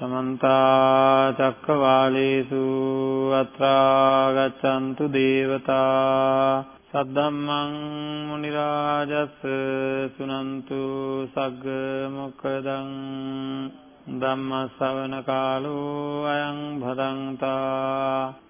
සමන්තා චක්කවාලේසු අත්‍රා ගච්ඡන්තු දේවතා සද්දම්මං මුනි රාජස් සුනන්තු සග්ග මොක්කදං ධම්ම ශ්‍රවණ කාලෝ අයං භදංතා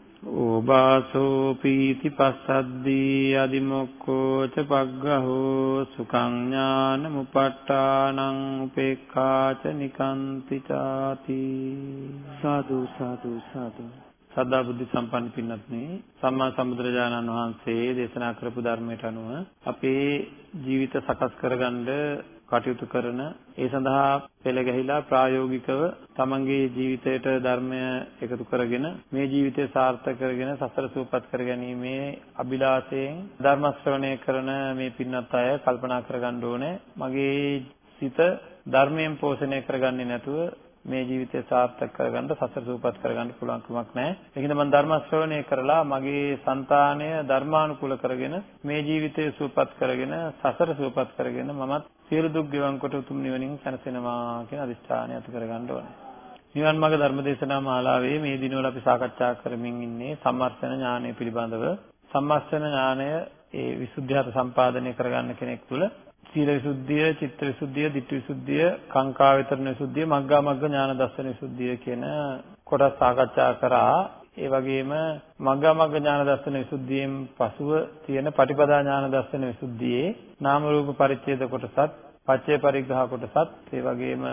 ඕබාසෝ පීති පස්සද්දී අදිමොක්ඛෝ ච පග්ගහෝ සුඛං ඥානමුපට්ඨානං උපේක්ඛා ච නිකාන්ති ചാති සාදු සාදු සාදු. සදා බුද්ධ සම්පන්න පින්වත්නි සම්මා සම්බුදුරජාණන් වහන්සේ දේශනා කරපු ධර්මයට අනුව අපේ ජීවිත සකස් කරගන්න කටයුතු කරන ඒ සඳහා පෙළ ගැහිලා ප්‍රායෝගිකව තමන්ගේ ජීවිතයට ධර්මය එකතු කරගෙන මේ ජීවිතය සාර්ථක කරගෙන සසර සූපත් කරගැනීමේ අභිලාෂයෙන් ධර්ම ශ්‍රවණය කරන මේ පින්වත් අය කල්පනා කරගන්න ඕනේ. මගේ සිත ධර්මයෙන් පෝෂණය කරගන්නේ නැතුව මේ ජීවිතය සාර්ථක කරගන්න සසර සූපත් කරගන්න පුළුවන් කමක් නැහැ. ඒකින්ද මම ධර්ම ශ්‍රවණය කරලා මගේ సంతානය ධර්මානුකූල කරගෙන මේ ජීවිතය සූපත් කරගෙන සසර සූපත් කරගෙන මමත් සියලු දුක් ගෙවන් කොට උතුම් නිවනින් සැනසෙනවා කියන අදිෂ්ඨානය ඇති කරගන්න ඕනේ. නිවන් මාර්ග ධර්මදේශනා මාලාවේ මේ දිනවල අපි සාකච්ඡා කරමින් ඉන්නේ සම්මර්ෂණ ඥානය පිළිබඳව. සම්මර්ෂණ ඥානය ඒ විසුද්ධියත සම්පාදනය කරගන්න කෙනෙක් තුළ සීල විසුද්ධිය, චිත්ත විසුද්ධිය, ditthi විසුද්ධිය, කාංකා විතරණ විසුද්ධිය, මග්ගා මග්ග ඥාන දර්ශන විසුද්ධිය කියන කොටස් සාකච්ඡා කරා. ඒ වගේම මග්ගා මග්ග ඥාන දර්ශන විසුද්ධියෙන් පසුව තියෙන පටිපදා ඥාන දර්ශන විසුද්ධියේ නාම රූප පරිච්ඡේද කොටසත්, පච්චේ පරිග්‍රහ කොටසත්, ඒ වගේම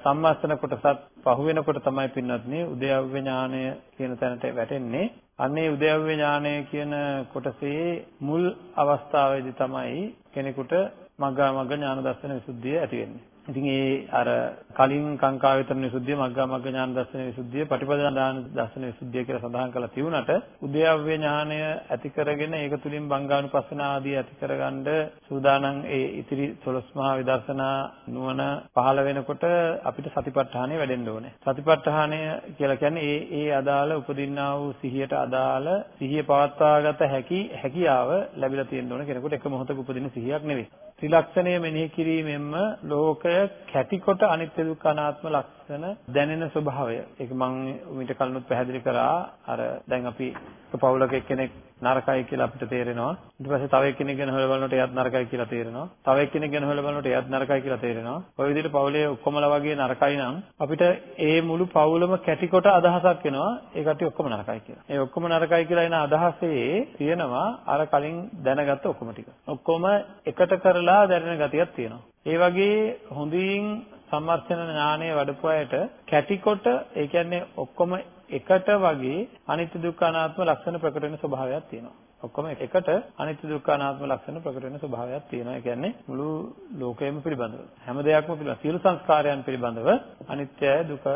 සම්මස්තන කොටසත් පහු වෙනකොට තමයි පින්වත්නි උද්‍යව්‍ය ඥානය කියන තැනට වැටෙන්නේ. අන්නේ උද්‍යව්‍ය ඥානය කියන කොටසේ මුල් අවස්ථාවේදී තමයි කෙනෙකුට මග්ගා මග්ග ඥාන දර්ශන විසුද්ධිය ඇති වෙන්නේ. ඉතින් ඒ අර කලින් කාංකා විතරන විසුද්ධිය මග්ගා මග්ග ඥාන දර්ශන විසුද්ධිය ප්‍රතිපදා ඥාන දර්ශන විසුද්ධිය කියලා සඳහන් කරලා තිබුණාට උද්‍යව්‍ය ඥානය ඇති කරගෙන ඒක තුලින් බංගානුපස්සන ආදී ඇති කරගන්න සූදානම් ඒ ඉතිරි 12 මහා විදර්ශනා නුවණ පහළ වෙනකොට අපිට සතිපට්ඨානය වැඩෙන්න ඕනේ. සතිපට්ඨානය කියලා කියන්නේ ඒ ඒ අදාළ උපදින්නා වූ සිහියට අදාළ සිහිය පවත්වාගත හැකි හැකියාව ලැබිලා තියෙන්න ඕනේ කෙනෙකුට එක මොහොතක උපදින සිහියක් නෙවෙයි. ත්‍රිලක්ෂණය මෙනෙහි කිරීමෙන්ම ලෝකය කැටිකොට අනිත්‍ය දුක්ඛ අනාත්ම ලක්ෂණ දැනෙන ස්වභාවය. ඒක මම ඊට කලිනුත් පැහැදිලි කරා. අර දැන් අපි පවුලක එක්කෙනෙක් නරකයි කියලා අපිට තේරෙනවා. ඊට පස්සේ තව එක්කෙනෙක් ගැන හොයලා බලනකොට එයාත් නරකයි කියලා තේරෙනවා. තව එක්කෙනෙක් ගැන හොයලා බලනකොට එයාත් නරකයි කියලා තේරෙනවා. ඔය විදිහට පවුලේ ඔක්කොමලා වගේ නරකයි නම් අපිට ඒ මුළු පවුලම කැටිකොට අදහසක් එනවා. ඒ කට්ටිය ඔක්කොම නරකයි කියලා. ඒ ඔක්කොම නරකයි කියලා එන අදහසේ තියෙනවා අර කලින් දැනගත්ත ඔක්කොම ටික. ඔක්කොම එකට කරලා දැනෙන ගතියක් තියෙනවා. ඒ වගේ හොඳින් සම්මර්ෂණ ඥානය වඩපු අයට කැටිකොට ඒ කියන්නේ ඔක්කොම එකට වගේ අනිත්‍ය දුක්ඛ අනාත්ම ලක්ෂණ ප්‍රකට වෙන ස්වභාවයක් තියෙනවා. ඔක්කොම එකට අනිත්‍ය දුක්ඛ අනාත්ම ලක්ෂණ ප්‍රකට වෙන ස්වභාවයක් තියෙනවා. ඒ කියන්නේ මුළු ලෝකයම පිළිබඳව හැම දෙයක්ම පිළිබඳව සියලු සංස්කාරයන් පිළිබඳව අනිත්‍යය දුක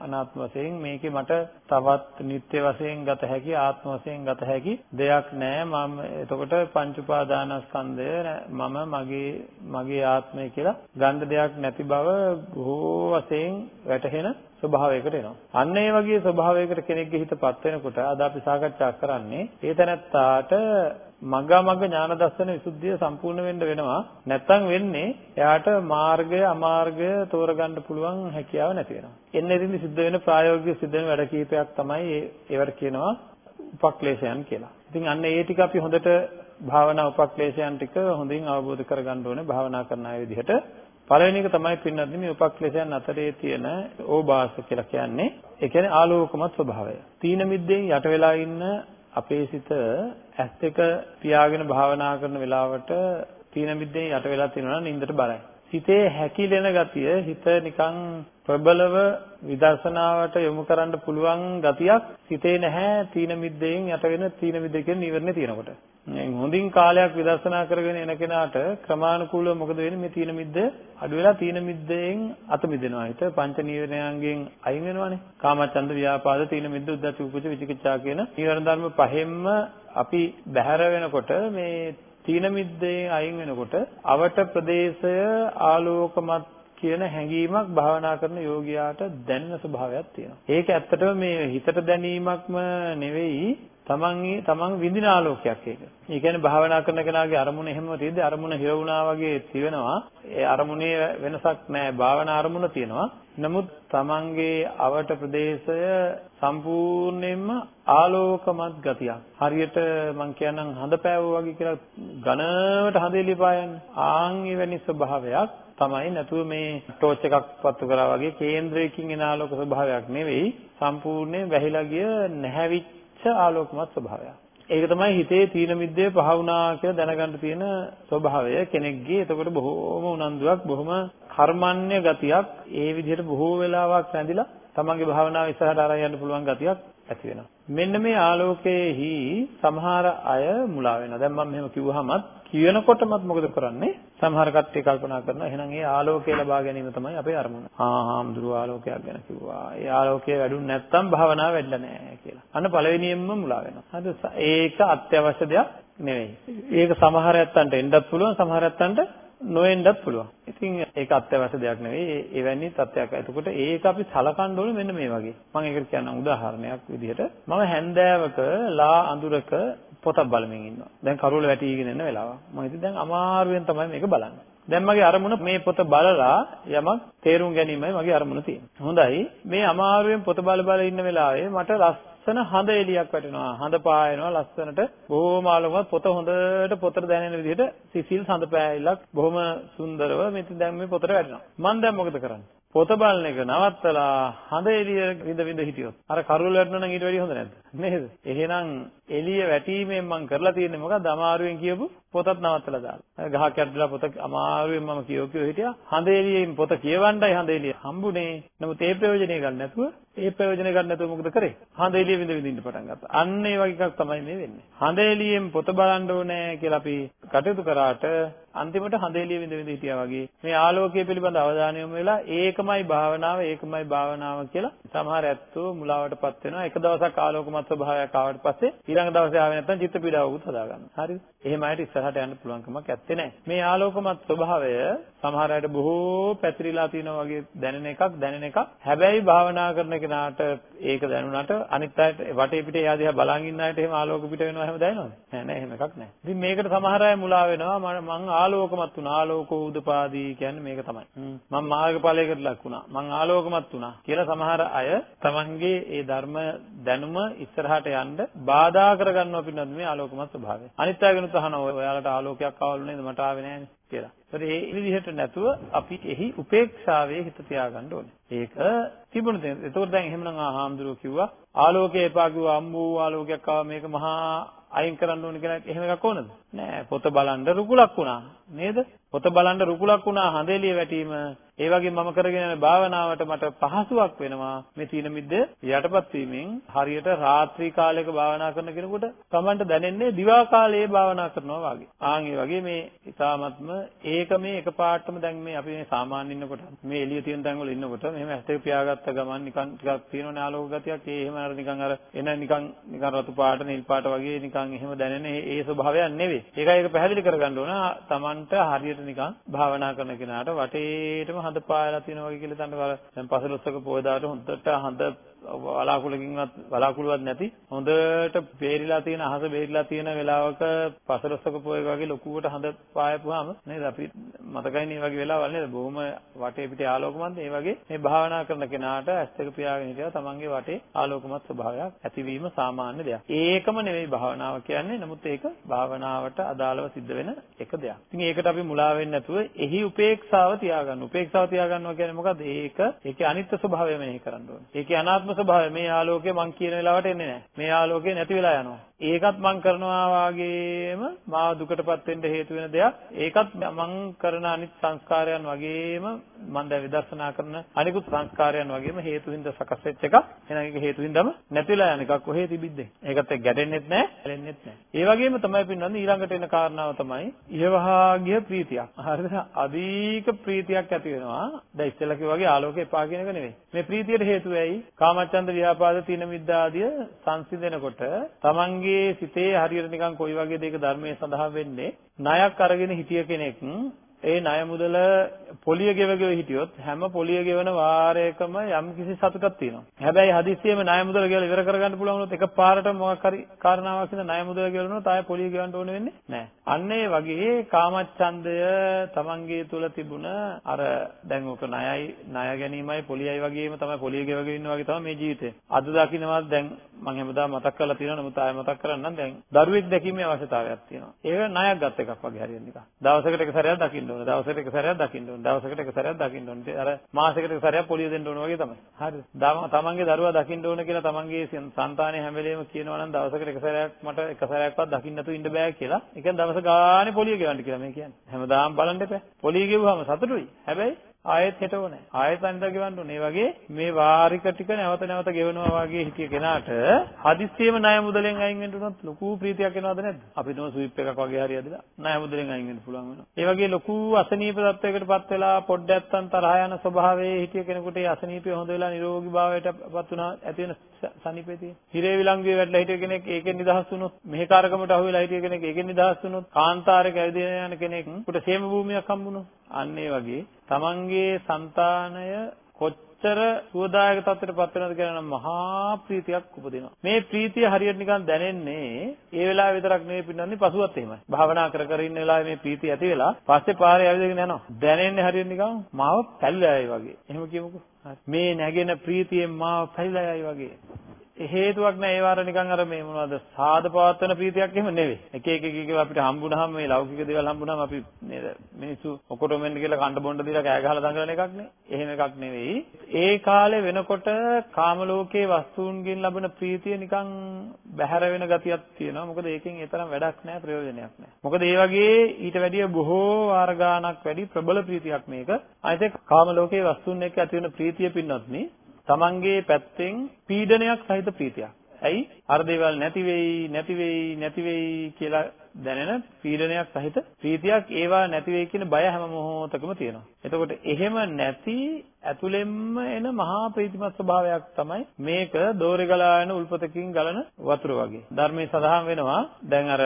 අනාත්ම වශයෙන් මේකේ මට තවත් නිත්‍ය වශයෙන් ගත හැකි ආත්ම වශයෙන් ගත හැකි දෙයක් නෑ මම එතකොට පංච උපාදානස්කන්ධය මම මගේ මගේ ආත්මය කියලා ගන්න දෙයක් නැති බව බොහෝ වශයෙන් වැටහෙන ස්වභාවයකට එනවා. අන්න ඒ වගේ ස්වභාවයකට කෙනෙක්ගේ හිතපත් වෙනකොට අද අපි සාකච්ඡා කරන්නේ ඒ තැනත්තාට මග්ගා මග්ග ඥාන දර්ශන විසුද්ධිය සම්පූර්ණ වෙන්න වෙනවා. නැත්තම් වෙන්නේ එයාට මාර්ගය අමාර්ගය තෝරගන්න පුළුවන් හැකියාව නැති වෙනවා. එන්නේ ඉතින් සිද්ධ වෙන ප්‍රායෝගික සිද්ධ වෙන වැඩ කීපයක් තමයි ඒවට කියනවා උපක්ලේශයන් කියලා. ඉතින් අන්න ඒ ටික අපි හොඳට භාවනා උපක්ලේශයන් ටික හොඳින් අවබෝධ කරගන්න ඕනේ භාවනා කරන අය විදිහට. පළවෙනි එක තමයි පින්නත් මේ උපක්ලේශයන් අතරේ තියෙන ඕබාස කියලා කියන්නේ. ඒ කියන්නේ ආලෝකමත් ස්වභාවය. තීන මිද්දෙන් යට වෙලා ඉන්න අපේ සිත ඇස් දෙක පියාගෙන භාවනා කරන වෙලාවට තීන මිද්දෙන් යට වෙලා තියෙනවා නම් නින්දට බරයි. හිතේ හැකිලෙන ගතිය හිත නිකන් ප්‍රබලව විදර්ශනාවට යොමු කරන්න පුළුවන් ගතියක් සිතේ නැහැ තීන මිද්දෙන් යට වෙන තීන මිද්ද කියන නිවර්ණේ තියෙනකොට. හොඳින් කාලයක් විදර්ශනා කරගෙන එන කෙනාට ක්‍රමානුකූලව මොකද වෙන්නේ මේ තීන මිද්ද අඩු වෙලා තීන මිද්දෙන් අත මිදෙනවා. හිත පංච නීවරණයන්ගෙන් අයින් වෙනවානේ. කාමචන්ද ව්‍යාපාද තීන මිද්ද උද්ධච්ච කුච්ච විචිකිච්ඡා කියන නීවරණ ධර්ම පහෙන්ම අපි බැහැර වෙනකොට මේ තීන මිද්දේ අයින් වෙනකොට අවට ප්‍රදේශය ආලෝකමත් කියන හැඟීමක් භාවනා කරන යෝගියාට දැනෙන ස්වභාවයක් තියෙනවා. ඒක ඇත්තටම මේ හිතට දැනීමක්ම නෙවෙයි තමන්ගේ තමන් විඳින ආලෝකයක් ඒක. ඒ කියන්නේ භාවනා කරන කෙනාගේ අරමුණ එහෙම තියෙද්දි අරමුණ හිර වුණා වගේ තිවෙනවා. ඒ අරමුණේ වෙනසක් නැහැ. භාවනා අරමුණ තියෙනවා. නමුත් තමන්ගේ අවට ප්‍රදේශය සම්පූර්ණයෙන්ම ආලෝකමත් ගතියක්. හරියට මං කියන්නම් හඳ පෑවෝ වගේ කියලා ඝනවට හඳේ ලිපායන්නේ. ආන් එවැනි ස්වභාවයක් තමයි නැතුව මේ ටෝච් එකක් පත්තු කරා වගේ කේන්ද්‍රයකින් එන ආලෝක ස්වභාවයක් නෙවෙයි සම්පූර්ණයෙන් වැහිලා ගිය නැහැවිච්ච ආලෝකමත් ස්වභාවයක්. ඒක තමයි හිතේ තීන මිද්දේ පහ වුණා කියලා දැනගන්න තියෙන ස්වභාවය කෙනෙක්ගේ. එතකොට බොහෝම උනන්දුවක් බොහොම කර්මන්නේ ගතියක් ඒ විදිහට බොහෝ වෙලාවක් රැඳිලා තමන්ගේ භාවනාව ඉස්සරහට අරන් යන්න පුළුවන් ගතියක් ඇති වෙනවා. මෙන්න මේ ආලෝකයේහි සමහර අය මුලා වෙනවා. දැන් මම මෙහෙම කිව්වහමත් කියනකොටමත් මොකද කරන්නේ? සමහර කට්ටිය කල්පනා කරනවා එහෙනම් ඒ ආලෝකය ලබා ගැනීම තමයි අපේ අරමුණ. ආ හාමුදුරු ආලෝකයක් ගැන කිව්වා. ඒ ආලෝකය වැඩුණ නැත්නම් භාවනාව වැඩිලා නැහැ කියලා. අන්න පළවෙනියෙන්ම මුලා වෙනවා. හරිද? ඒක අත්‍යවශ්‍ය දෙයක් නෙවෙයි. ඒක සමහර ඇත්තන්ට එන්නත් පුළුවන් සමහර ඇත්තන්ට නොවෙන්නත් පුළුවන්. ඉතින් ඒක අත්‍යවශ්‍ය දෙයක් නෙවෙයි. එවැනි තත්ත්වයක්. එතකොට ඒක අපි සලකන්න ඕනේ මෙන්න මේ වගේ. මම ඒකට කියන්නම් උදාහරණයක් විදිහට. මම හැන්දෑවක ලා අඳුරක පොතක් බලමින් ඉන්නවා. දැන් කරුවල වැටිගෙන ඉන්න වෙලාව. මම ඉතින් දැන් අමාරුවෙන් තමයි මේක බලන්නේ. දැන් මගේ අරමුණ මේ පොත බලලා යමක් තේරුම් ගැනීමයි මගේ අරමුණ තියෙන්නේ. හොඳයි. මේ අමාරුවෙන් පොත බල බල ඉන්න වෙලාවේ මට ලස්සන හඳ එලියක් වැටෙනවා. හඳ පායනවා ලස්සනට. බොහොම ආලෝකවත් පොත හොඳට පොතට දැනෙන විදිහට සිසිල් හඳ පෑයිලක් බොහොම සුන්දරව මෙතන දැන් මේ පොතට වැටෙනවා. මම දැන් මොකද කරන්නේ? පොත බලන එක නවත්තලා හඳ එළිය විඳ විඳ හිටියොත් අර කරුවල වැටෙනවා නම් ඊට වැඩිය හොඳ නැද්ද නේද එහෙනම් එළිය වැටීමෙන් මම කරලා තියෙන්නේ මොකක්ද අමාරුවෙන් කියපු පොතත් නවත්තලා දාලා. ගහක් යටලා පොත අමාරුවෙන් මම කියෝ කියෝ හිටියා. හඳ එළියෙන් පොත කියවන්නයි හඳ එළිය හම්බුනේ. නමුත් ඒ ප්‍රයෝජනෙ ගන්න නැතුව ඒ ප්‍රයෝජනෙ ගන්න නැතුව මොකද කරේ? හඳ එළිය විඳ විඳ ඉන්න පටන් ගත්තා. අන්න ඒ වගේ එකක් තමයි මේ වෙන්නේ. හඳ එළියෙන් පොත බලන්න ඕනේ කියලා අපි කටයුතු කරාට අන්තිමට හඳ එළිය විඳ විඳ හිටියා වගේ මේ ආලෝකය පිළිබඳ අවධානය යොමු වෙලා ඒකමයි භාවනාව ඒකමයි භාවනාව කියලා සමහර ඇත්තෝ මුලාවටපත් වෙනවා. එක දවසක් ආලෝකමත් ස්වභාවයක් ආවට පස්සේ ඊළඟ දවසේ ආවේ නැත්නම් චිත්ත පීඩාවකුත් හදා ගන්නවා හරිද? එහෙම අයට ඉස්සරහට යන්න පුළුවන් කමක් ඇත්තේ නැහැ. මේ ආලෝකමත් ස්වභාවය සමහර අයට බොහෝ පැතිරිලා තියෙනවා වගේ දැනෙන එකක් දැනෙන එකක්. හැබැයි භාවනා කරන කෙනාට ඒක දැනුණාට අනිත් අයට වටේ පිටේ එයා දිහා බලන් ඉන්න අයට එහෙම ආලෝක පිට වෙනවා එහෙම දැනෙනවද? නෑ නෑ එහෙම එකක් නෑ. ඉතින් මේකට සමහර අය මුලා වෙනවා. මම ආලෝකමත් වුණා. ආලෝකෝ උදපාදී කියන්නේ මේක තමයි. මම මාර්ගඵලයකට ලක් වුණා. මම ආලෝකමත් වුණා කියලා සමහර අය තමන්ගේ ඒ ධර්ම දැනුම ඉස්සරහට යන්න බාධා කරගන්නවා පින්නත් මේ ආලෝකමත් ස්වභාවය. අනිත් අයගෙනුත් අහනවා ඔයාලට ආලෝකයක් ආවලු නේද මට ආවේ නෑනේ කියලා. ඒත් ඒ විදිහට නැතුව අපි එහි උපේක්ෂාවේ හිත තියාගන්න ඕනේ. ඒක තිබුණ දේ. ඒතකොට දැන් එහෙමනම් ආහාම්දුරුව කිව්වා ආලෝකය එපා කිව්වා අම්මෝ ආලෝකයක් ආවා මේක මහා අයින් කරන්න ඕනේ කියලා එහෙම එකක් ඕනද? නෑ පොත බලන්න රුකුලක් වුණා නේද? පොත බලන්න රුකුලක් වුණා හඳේලිය වැටීම ඒ වගේ මම කරගෙන යන භාවනාවට මට පහසුවක් වෙනවා මේ තීන මිද්ද යටපත් වීමෙන් හරියට රාත්‍රී කාලයක භාවනා කරන කෙනෙකුට Tamanට දැනෙන්නේ දිවා කාලයේ භාවනා කරනවා වගේ. ආන් ඒ වගේ මේ ඊ타මත්ම ඒක මේ එකපාරටම දැන් මේ අපි මේ සාමාන්‍ය ඉන්නකොට මේ එළිය තියෙන තැන් වල ඉන්නකොට මෙහෙම ඇස් දෙක පියාගත්ත ගමන් නිකන් ටිකක් තියෙනවනේ ආලෝක ගතියක් ඒ එහෙම අර නිකන් අර එන නිකන් නිකන් රතු පාට නිල් පාට වගේ නිකන් එහෙම දැනෙන ඒ ස්වභාවයක් නෙවෙයි. ඒකයි ඒක පැහැදිලි කරගන්න ඕන. Tamanට හරියට නිකන් භාවනා කරන කෙනාට වටේටම හඳ පායලා තියෙනවා වගේ කියලා හිතන්න බල දැන් පසළොස්වක පොයදාට හොඳට හඳ වලාකුලකින්වත් වලාකුලවත් නැති හොඳට බේරිලා තියෙන අහස බේරිලා තියෙන වෙලාවක පසළොස්වක පොය වගේ ලොකුවට හඳ පායපුවාම නේද අපි මතකයි මේ වගේ වෙලාවල් නේද බොහොම වටේ පිටේ ආලෝකමත් ඒ වගේ මේ භාවනා කරන කෙනාට ඇස් දෙක පියාගෙන හිටියා තමන්ගේ වටේ ආලෝකමත් ස්වභාවයක් ඇතිවීම සාමාන්‍ය දෙයක්. ඒකම නෙවෙයි භාවනාව කියන්නේ. නමුත් ඒක භාවනාවට අදාළව සිද්ධ වෙන එක දෙයක්. ඉතින් ඒකට අපි මුලා වෙන්නේ නැතුව එහි උපේක්ෂාව තියාගන්න. උපේක්ෂාව තියාගන්නවා කියන්නේ මොකද්ද? ඒක ඒකේ අනිත්‍ය ස්වභාවය මෙනෙහි කරන්න ඕනේ. ඒකේ අනාත්ම ස්වභාවය මේ ආලෝකය මං කියන වෙලාවට එන්නේ නැහැ. මේ ආලෝකය නැති වෙලා යනවා. ඒකත් මං කරනවා වාගේම මාව දුකටපත් වෙන්න හේතු වෙන දෙයක්. ඒකත් මං කරන අනිත් සංස්කාරයන් වගේම මං දැන් විදර්ශනා කරන අනිකුත් සංස්කාරයන් වගේම හේතු හින්දා සකස් වෙච්ච එකක්. එහෙනම් ඒක හේතු හින්දාම නැතිලා යන එකක් කොහේ තිබිද්ද? ඒකත් එක්ක ගැටෙන්නෙත් නැහැ, ඇලෙන්නෙත් නැහැ. ඒ වගේම තමයි පින්නන්නේ ඊළඟට එන කාරණාව තමයි ඉහවහාගිය ප්‍රීතියක්. හරිද? අධික ප්‍රීතියක් ඇති වෙනවා. දැන් ඉස්සෙල්ලා කිව්වා වගේ ආලෝකය එපා කියන එක නෙවෙයි. මේ ප්‍රීතියට හේතුව ඇයි? කාමච්ඡන්ද ව්‍යාපාද තීන මිද්දා ආදිය සංසිඳනකොට තමන්ගේ සිතේ හරියට නිකන් කොයි වගේ දෙයක ධර්මයේ සඳහන් වෙන්නේ ණයක් අරගෙන හිටිය කෙනෙක් ඒ ණය මුදල පොලිය ගෙවගෙව හිටියොත් හැම පොලිය ගෙවන වාරයකම යම් කිසි සතුටක් තියෙනවා. හැබැයි හදිස්සියෙම ණය මුදල ගෙවලා ඉවර කරගන්න පුළුවන් වුණොත් එකපාරට මොකක් හරි කාරණාවක් නිසා ණය මුදල ගෙවනොත් ආයෙ පොලිය ගෙවන්න ඕන වෙන්නේ නැහැ. අන්න ඒ වගේ කාමච්ඡන්දය තමන්ගේ තුල තිබුණ අර දැන් ඔක ණයයි ණය ගැනීමයි පොලියයි වගේම තමයි පොලිය ගෙවගෙන ඉන්න වගේ තමයි මේ ජීවිතේ. අද දකින්නවත් දැන් මම හැමදාම මතක් කරලා තියෙනවා නමුත් ආයෙ මතක් කරන්නම් දැන් දරුවෙක් දැකීමේ අවශ්‍යතාවයක් තියෙනවා. ඒක ණයක් ගත් එකක් වගේ හරියට නිකන්. දවසකට එක සැරයක් දකින්න ඕන. දවසකට එක සැරයක් දකින්න ඕන. දවසකට එක සැරයක් දකින්න ඕන. අර මාසෙකට එක සැරයක් පොලිය දෙන්න ඕන වගේ තමයි. හරිද? තමන්ගේ දරුවා දකින්න ඕන කියලා තමන්ගේ సంతානය හැම වෙලේම කියනවා නම් දවසකට එක සැරයක් මට එක සැරයක්වත් දකින්න නැතුව ඉන්න බෑ කියලා. ඒ කියන්නේ දවස ගානේ පොලිය ගෙවන්න කියලා මේ කියන්නේ. හැමදාම බලන්න එපා. පොලිය ගෙවුවම සතුටුයි. හැබැයි ආයෙත් හෙට ඕනේ. ආයෙත් අනිදා ගෙවන්න ඕනේ. ඒ වගේ මේ වාරික ටික නැවත නැවත ගෙවනවා වගේ හිතිය කෙනාට හදිස්සියෙම ණය මුදලෙන් අයින් වෙන්න උනොත් ලොකු ප්‍රීතියක් එනවද නැද්ද? අපි නෝ ස්විප් එකක් වගේ හරි ඇදලා ණය මුදලෙන් අයින් වෙන්න පුළුවන් වෙනවා. ඒ වගේ ලොකු අසනීප තත්වයකටපත් වෙලා පොඩ්ඩක්වත් තරහ යන ස්වභාවයේ හිතිය කෙනෙකුට ඒ අසනීපය හොඳ වෙලා නිරෝගී භාවයටපත් වුණා ඇති වෙන සනීපේ තියෙන. හිරේ විලංගුවේ වැටලා හිටිය කෙනෙක් ඒකෙන් නිදහස් වුණොත්, මෙහෙකාරකමට අහු වෙලා හිටිය කෙනෙක් ඒකෙන් නිදහස් වුණොත්, කාන්තාරයක ඇවිදින යන කෙනෙක් උට සේම භූමියක් හම්බුනොත්, අන්න ඒ වගේ තමන්ගේ సంతානය කොච්චර සුවදායක තත්ත්වයට පත් වෙනවද කියලා නම් මහා ප්‍රීතියක් උපදිනවා. මේ ප්‍රීතිය හරියට නිකන් දැනෙන්නේ ඒ වෙලාවේ විතරක් නෙවෙයි පින්නන්නේ පසුවත් එහෙමයි. භාවනා කර කර ඉන්න වෙලාවේ මේ ප්‍රීතිය ඇති වෙලා පස්සේ පාරේ ඇවිදගෙන යනවා. දැනෙන්නේ හරියට නිකන් මාව පැල්ලලා යයි වගේ. එහෙම කියමුකෝ. මේ නැගෙන ප්‍රීතියෙන් මාව පැල්ලලා යයි වගේ. හේතුවක් නැහැ ඒ වාර නිකන් අර මේ මොනවද සාද පවත්වන ප්‍රීතියක් එහෙම නෙවෙයි. එක එක එක එක අපිට හම්බුනහම මේ ලෞකික දේවල් හම්බුනහම අපි නේද මිනිස්සු ඔකොටම එන්න කියලා කණ්ඩ බොණ්ඩ දීලා කෑ ගහලා දඟලන එකක් නේ. එහෙම එකක් නෙවෙයි. ඒ කාලේ වෙනකොට කාම ලෝකයේ වස්තුන්ගෙන් ලබන ප්‍රීතිය නිකන් බැහැර වෙන ගතියක් තියෙනවා. මොකද ඒකෙන් ඒ තරම් වැඩක් නැහැ ප්‍රයෝජනයක් නැහැ. මොකද ඒ වගේ ඊට වැඩිය බොහෝ වාර ගාණක් වැඩි ප්‍රබල ප්‍රීතියක් මේක. අනිත් කාම ලෝකයේ වස්තුන් එක්ක ඇති වෙන ප්‍රීතිය පින්නොත් නේ තමන්ගේ පැත්තෙන් පීඩනයක් සහිත ප්‍රීතියක්. ඇයි? අර දේවල් නැති වෙයි, නැති වෙයි, නැති වෙයි කියලා දැනෙන පීඩනයක් සහිත ප්‍රීතියක් ඒවා නැති වෙයි කියන බය හැම මොහොතකම තියෙනවා. එතකොට එහෙම නැති ඇතුළෙන්ම එන මහා ප්‍රීතිමත් ස්වභාවයක් තමයි මේක දෝරේ ගලා යන උල්පතකින් ගලන වතුර වගේ. ධර්මයේ සඳහන් වෙනවා දැන් අර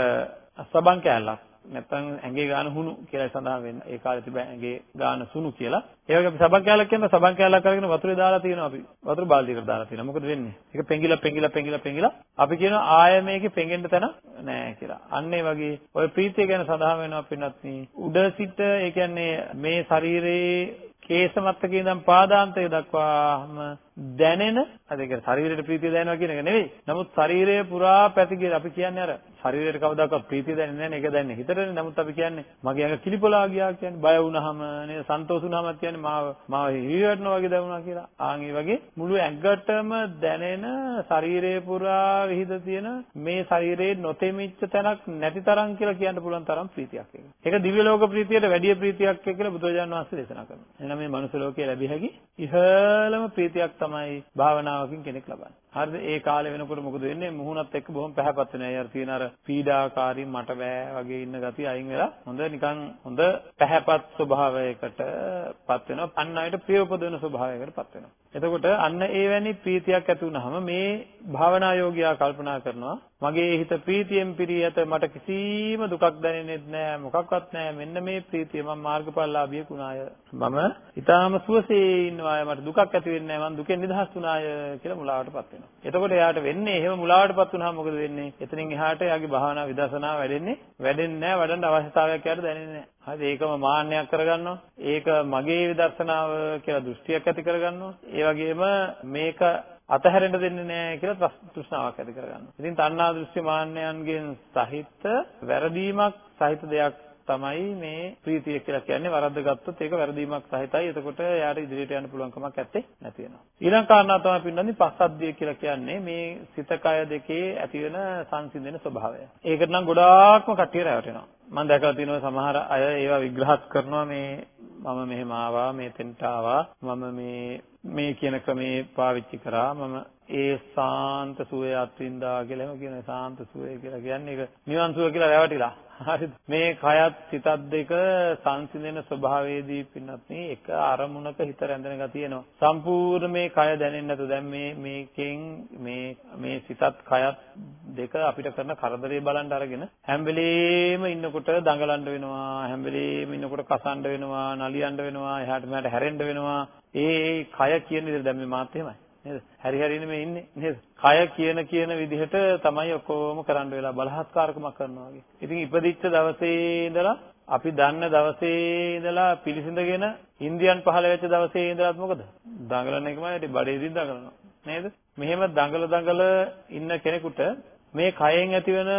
සබන් කෑල්ලක් නැත්නම් ඇඟේ ගාන හුණු කියලා සඳහන් වෙන. ඒ කාලේ තිබෙන ඇඟේ ගාන සුණු කියලා. ඒ වගේ අපි සබන් කැලක් කියන සබන් කැලක් අරගෙන වතුරේ දාලා තියෙනවා අපි. වතුර බාල්දියකට දාලා තියෙනවා. මොකද වෙන්නේ? ඒක පෙඟිලා පෙඟිලා පෙඟිලා පෙඟිලා අපි කියනවා ආය මේකේ පෙඟෙන්න තැන නැහැ කියලා. අන්න ඒ වගේ ඔය ප්‍රීතිය ගැන සඳහන් වෙනවා පින්නත් උඩ සිට ඒ කියන්නේ මේ ශරීරයේ කේසමත්තකේ ඉඳන් පාදාන්තය දක්වාම දැනෙන අද ඒක ශරීරයට ප්‍රීතිය දැනෙනවා කියන එක නෙවෙයි. නමුත් ශරීරය පුරා පැතිගෙන අපි කියන්නේ අර ශරීරයට කවදාකවත් ප්‍රීතිය දැනෙන්නේ නැහැ නේ. ඒක දැනෙන්නේ හිතටනේ. නමුත් අපි කියන්නේ මගේ ඇඟ කිලිපොලා ගියා කියන්නේ බය වුණාම නේද සන්තෝෂ වුණාම කියන්නේ මාව මාව හිරිවටනවා වගේ දැනුණා කියලා. ආන් ඒ වගේ මුළු ඇඟටම දැනෙන ශරීරය පුරා විහිද තියෙන මේ ශරීරයේ නොතෙමිච්ච තැනක් නැති තරම් කියලා කියන්න පුළුවන් තරම් ප්‍රීතියක් ඒක. ඒක දිව්‍ය ලෝක ප්‍රීතියට වැඩිය ප්‍රීතියක් කියලා බුදුරජාණන් වහන්සේ දේශනා කරනවා. එහෙනම් මේ මනුස්ස ලෝකයේ ලැබිය හැකි ඉහළම ප්‍රීතියක් තමයි භාවනාවකින් කෙනෙක් ලබන්නේ. හරිද? ඒ කාලේ වෙනකොට මොකද වෙන්නේ? මුහුණත් එක්ක බොහොම පැහැපත් වෙනවා. ඒ අර තියෙන අර පීඩාකාරී මට බෑ වගේ ඉන්න ගතිය අයින් වෙලා හොඳ නිකන් හොඳ පැහැපත් ස්වභාවයකට පත් වෙනවා. අන් අයට ප්‍රිය උපදවන ස්වභාවයකට පත් වෙනවා. එතකොට අන්න ඒවැනි ප්‍රීතියක් ඇති වුනහම මේ භාවනා යෝගියා කල්පනා කරනවා මගේ හිත ප්‍රීතියෙන් පිරී ඇත. මට කිසිම දුකක් දැනෙන්නේ නැහැ මොකක්වත් නැහැ මෙන්න මේ ප්‍රීතිය මම මාර්ගඵලලාභියෙක් වුණාය. මම ඊටාම සුවසේ ඉන්නවා. මට දුකක් ඇති වෙන්නේ නැහැ මම දුකෙන් නිදහස් වුණාය කියලා මුලාවටපත් වෙනවා. එතකොට එයාට වෙන්නේ එහෙම මුලාවටපත් වුණාම මොකද වෙන්නේ? එතනින් එහාට එයාගේ භාවනා විදර්ශනා වැඩෙන්නේ වැඩෙන්නේ නැහැ වඩන්න අවශ්‍යතාවයක් එයාට දැනෙන්නේ නැහැ හරි ඒකම මාන්නයක් කරගන්නවා. ඒක මගේ විදර්ශනාව කියලා දෘෂ්ටියක් ඇති කරගන්නවා. ඒ වගේම මේක අතහැරෙන්න දෙන්නේ නැහැ කියලා තෘෂ්ණාවක් ඇති කරගන්නවා. ඉතින් තණ්හා දෘෂ්ටි මාන්නයන්ගෙන් සහිත වැරදීමක් සහිත දෙයක් තමයි මේ ප්‍රීතිය කියලා කියන්නේ වරද්ද ගත්තොත් ඒක වැරදීමක් සහිතයි. එතකොට එයාට ඉදිරියට යන්න පුළුවන් කමක් නැත්තේ නැති වෙනවා. ඊළඟ කාරණා තමයි පින්නන්නේ පස්සද්ධිය කියලා කියන්නේ මේ සිත කය දෙකේ ඇති වෙන සංසිඳන ස්වභාවය. ඒකට නම් ගොඩාක්ම කටිය රැවටෙනවා. මම දැකලා තියෙනවා සමහර අය ඒවා විග්‍රහත් කරනවා මේ මම මෙහෙම ආවා මෙතෙන්ට ආවා. මම මේ මේ කියන ක්‍රමේ පාවිච්චි කරා. මම ඒ සාන්ත සුවය අත්විඳා කියලා එහෙම කියන සාන්ත සුවය කියලා කියන්නේ ඒක නිවන් සුව කියලා රැවටිලා. හරිද? මේ කයත් සිතත් දෙක සංසිඳෙන ස්වභාවයේදී පින්නත් එක අරමුණක හිත රැඳෙන ගතියනවා සම්පූර්ණ මේ කය දැනෙන්නේ නැතු දැන් මේ මේකෙන් මේ මේ සිතත් කයත් දෙක අපිට කරන කරදරේ බලන්න අරගෙන හැම වෙලේම ඉන්නකොට දඟලන්න වෙනවා හැම වෙලේම ඉන්නකොට කසන්න වෙනවා නලියන්න වෙනවා එහාට මෙහාට හැරෙන්න වෙනවා. ඒ කය කියන විදිහට දැන් මේ මාත් එහෙමයි. නේද? හැරි හැරිනේ මේ ඉන්නේ නේද? කය කියන කියන විදිහට තමයි ඔක්කොම කරන්න වෙලා බලහත්කාරකමක් කරනවා වගේ. ඉතින් ඉපදිච්ච දවසේ ඉඳලා අපි දන්න දවසේ ඉඳලා පිළිසිඳගෙන ඉන්දියන් පහළ වෙච්ච දවසේ ඉඳලාත් මොකද? දඟලන එකමයි ඇටි බඩේදී දඟලනවා. නේද? මෙහෙම දඟල දඟල ඉන්න කෙනෙකුට මේ කයෙන් ඇතිවන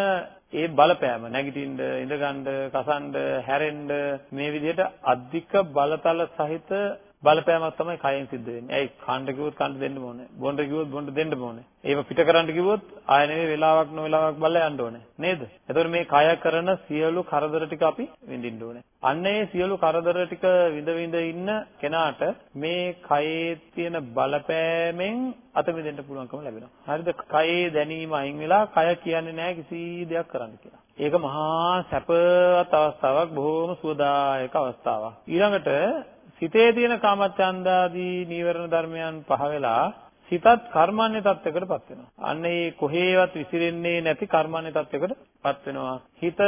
ඒ බලපෑම නැගිටින්න ඉඳගන්න කසන්න හැරෙන්න මේ විදිහට අධික බලතල සහිත බලපෑමක් තමයි කයෙන් සිද්ධ වෙන්නේ. ඇයි කන්න කිව්වොත් කන්න දෙන්න ඕනේ. බොන්න කිව්වොත් බොන්න දෙන්න ඕනේ. ඒව පිට කරන්න කිව්වොත් ආය නෙවෙයි වෙලාවක් නොවෙලාවක් බලලා යන්න ඕනේ. නේද? එතකොට මේ කය කරන සියලු කරදර ටික අපි විඳින්න ඕනේ. අන්න ඒ සියලු කරදර ටික විඳ විඳ ඉන්න කෙනාට මේ කයේ තියෙන බලපෑමෙන් අත මිදෙන්න පුළුවන්කම ලැබෙනවා. හරිද? කයේ දැනීම අයින් වෙලා කය කියන්නේ නැහැ කිසි දෙයක් කරන්න කියලා. ඒක මහා සැපවත් අවස්ථාවක් බොහොම සුවදායක අවස්ථාවක්. ඊළඟට සිතේ තියෙන කාමච්ඡන්දාදී නීවරණ ධර්මයන් පහ වෙලා සිතත් කර්මන්නේ තත්යකටපත් වෙනවා. අන්න ඒ කොහේවත් විසිරෙන්නේ නැති කර්මන්නේ තත්යකටපත් වෙනවා. හිත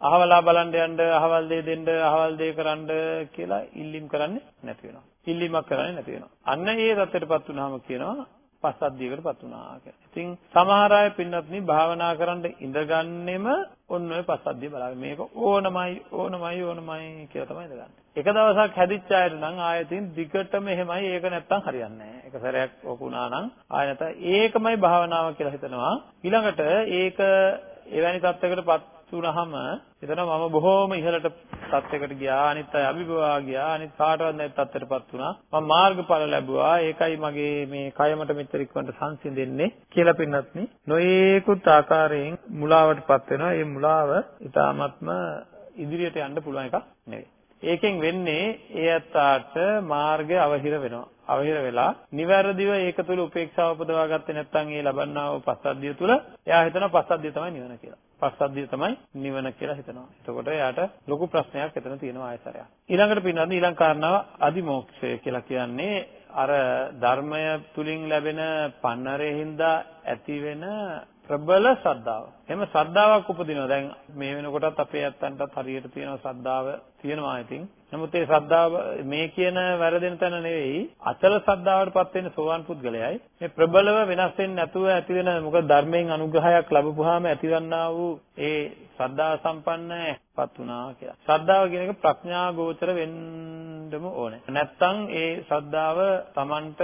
අහවලා බලන්න යන්න, අහවල් දේ දෙන්න, අහවල් දේ කරන්න කියලා ඉල්ලීම් කරන්නේ නැති වෙනවා. ඉල්ලීමක් කරන්නේ නැති වෙනවා. අන්න ඒ තත්යටපත් වුනහම කියනවා පස්සද්ධියකටපත් වුණා කියලා. ඉතින් සමහර අය පින්නත්නි භාවනා කරන්න ඉඳගන්නෙම ඔන්න ඔය පස්සද්ධිය බලාගෙන මේක ඕනමයි ඕනමයි ඕනමයි කියලා තමයි ඉඳගන්නේ. එක දවසක් හැදිච්ච අයට නම් ආයෙතින් දිගටම එහෙමයි ඒක නැත්තම් හරියන්නේ නැහැ. එක සැරයක් ඕක වුණා නම් ආයෙ නැත ඒකමයි භාවනාව කියලා හිතනවා. ඊළඟට ඒක එවැනි තත්යකටපත් වුණාම එතන මම බොහෝම ඉහළට තත්යකට ගියා. අනිත් අය අභිභවා ගියා. අනිත් කාටවත් නැති තත්යටපත් වුණා. මම මාර්ගඵල ලැබුවා. ඒකයි මගේ මේ කයමට මෙච්චර ඉක්මනට සංසිඳෙන්නේ කියලා පින්නත් නොයේකුත් ආකාරයෙන් මුලාවටපත් වෙනවා. ඒ මුලාව ඊටාත්ම ඉදිරියට යන්න පුළුවන් එකක් නෙවෙයි. ඒකෙන් වෙන්නේ ඒ අත්තාට මාර්ගය අවහිර වෙනවා. අවහිර වෙලා නිවැරදිව ඒක තුල උපේක්ෂාව උපදවා ගත්තේ නැත්නම් ඒ ලබන්නා වූ පස්සද්ධිය තුල එයා හිතනවා පස්සද්ධිය තමයි නිවන කියලා. පස්සද්ධිය තමයි නිවන කියලා හිතනවා. එතකොට එයාට ලොකු ප්‍රශ්නයක් එතන තියෙනවා ආයතරයක්. ඊළඟට පින්නත් ඊළඟ කාරණාව අදිමෝක්ෂය කියලා කියන්නේ අර ධර්මය තුලින් ලැබෙන පන්නරේ හින්දා ඇති වෙන ප්‍රබල ශ්‍රද්ධාව. එහෙම ශ්‍රද්ධාවක් උපදිනවා. දැන් මේ වෙනකොටත් අපේ ඇත්තන්ටත් හරියට තියෙන ශ්‍රද්ධාව තියෙනවා ඉතින්. නමුත් ඒ ශ්‍රද්ධාව මේ කියන වැරදෙන තැන නෙවෙයි. අචල ශ්‍රද්ධාවටපත් වෙන සෝවාන් පුද්ගලයයි මේ ප්‍රබලව වෙනස් වෙන්නේ නැතුව ඇති වෙන මොකද ධර්මයෙන් අනුග්‍රහයක් ලැබුවාම ඇතිවන්නා වූ ඒ ශ්‍රද්ධා සම්පන්නපත් වුණා කියලා. ශ්‍රද්ධාව කියන එක ප්‍රඥා ගෝචර වෙන්නම ඕනේ. නැත්තම් ඒ ශ්‍රද්ධාව Tamanට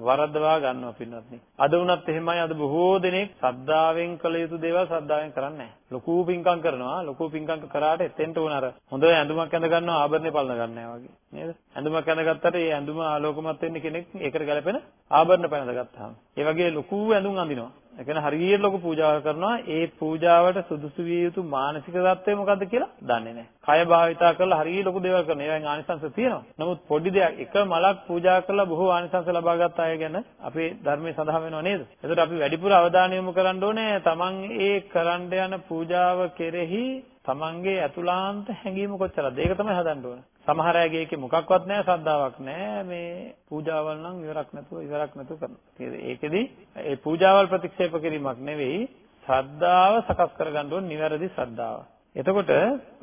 වරදවා ගන්නවා පින්වත්නි. අද වුණත් එහෙමයි අද බොහෝ දෙනෙක් ශ්‍රද්ධාවෙන් කළ යුතු දේවල් ශ්‍රද්ධාවෙන් කරන්නේ නැහැ. ලොකු පිංකම් කරනවා. ලොකු පිංකම් කරාට එතෙන්ට උන අර හොඳ ඇඳුමක් ඇඳ ගන්නවා ආභරණේ පලන ගන්නවා වගේ. නේද? ඇඳුමක් ඇඳගත්තට ඒ ඇඳුම ආලෝකමත් වෙන්න කෙනෙක් ඒකට ගැලපෙන ආභරණ පැනද ගත්තාම. ඒ වගේ ලොකු ඇඳුම් අඳිනවා. ඒ කියන්නේ හරියට ලොකු පූජාවක් කරනවා. ඒ පූජාවට සුදුසු විය යුතු මානසික தත්ත්වය මොකද්ද කියලා දන්නේ නැහැ. කය භාවිතා කරලා හරිය ලොකු දේවල් කරනවා. ඒවෙන් ආනිසංස තියෙනවා. නමුත් පොඩි දෙයක් එක මලක් පූජා කරලා බොහෝ ආනිසංස ලබා ගන්න අය ගැන අපේ ධර්මයේ සඳහන් වෙනව නේද? එතකොට අපි වැඩිපුර අවධානය යොමු කරන්න ඕනේ තමන් ඒ කරන්න යන පූජාව කෙරෙහි තමන්ගේ අතුලාන්ත හැඟීම කොච්චරද? ඒක තමයි හදන්න ඕන. සමහර අයගේ ඒකේ මොකක්වත් නැහැ, ශ්‍රද්ධාවක් නැහැ. මේ පූජාවල් නම් ඉවරක් නැතුව ඉවරක් නැතුව කරනවා. ඒකෙදි ඒ පූජාවල් ප්‍රතික්ෂේප කිරීමක් නෙවෙයි, ශ්‍රද්ධාව සකස් කරගන්න ඕන නිවැරදි ශ්‍රද්ධාව. එතකොට